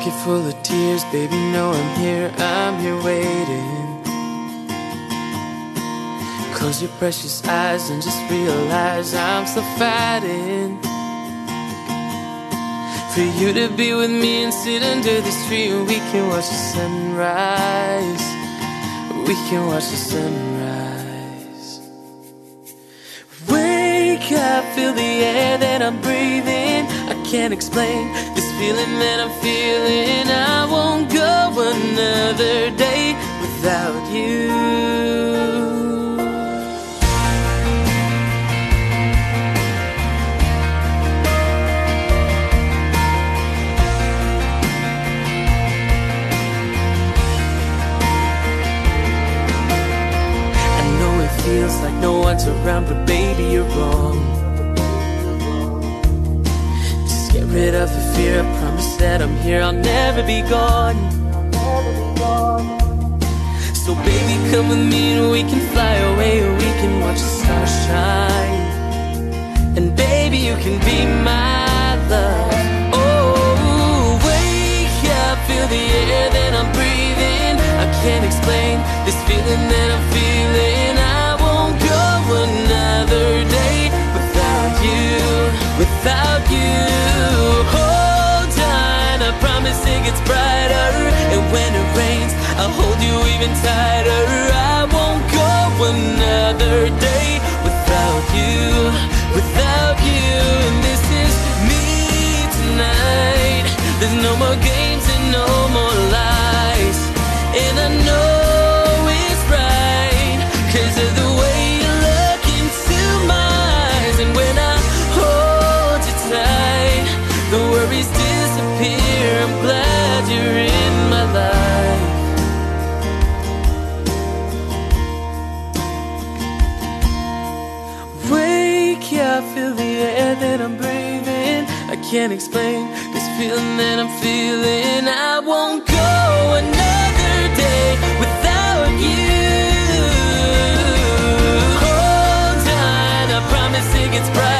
pocket full of tears, baby, know I'm here, I'm here waiting. Close your precious eyes and just realize I'm still fighting. For you to be with me and sit under the tree and we can watch the sunrise. We can watch the sunrise. Wake up, feel the air that I'm breathing. I can't explain this feeling that I'm feeling. I won't go another day without you. I know it feels like no one's around, but baby, you're wrong. Rid of the fear. I promise that I'm here, I'll never be gone. So, baby, come with me and we can fly away, we can watch the stars shine. And, baby, you can be my love. Oh, wake up, feel the air that I'm breathing. I can't explain this feeling that I'm feeling. No more lies. And I know it's of the way you look into my eyes. And when I hold you tight, the worries disappear. I'm glad you're in my life. Wake up, feel the air that I'm breathing. I can't explain feeling that I'm feeling. I won't go another day without you. Hold on, I promise it gets brighter.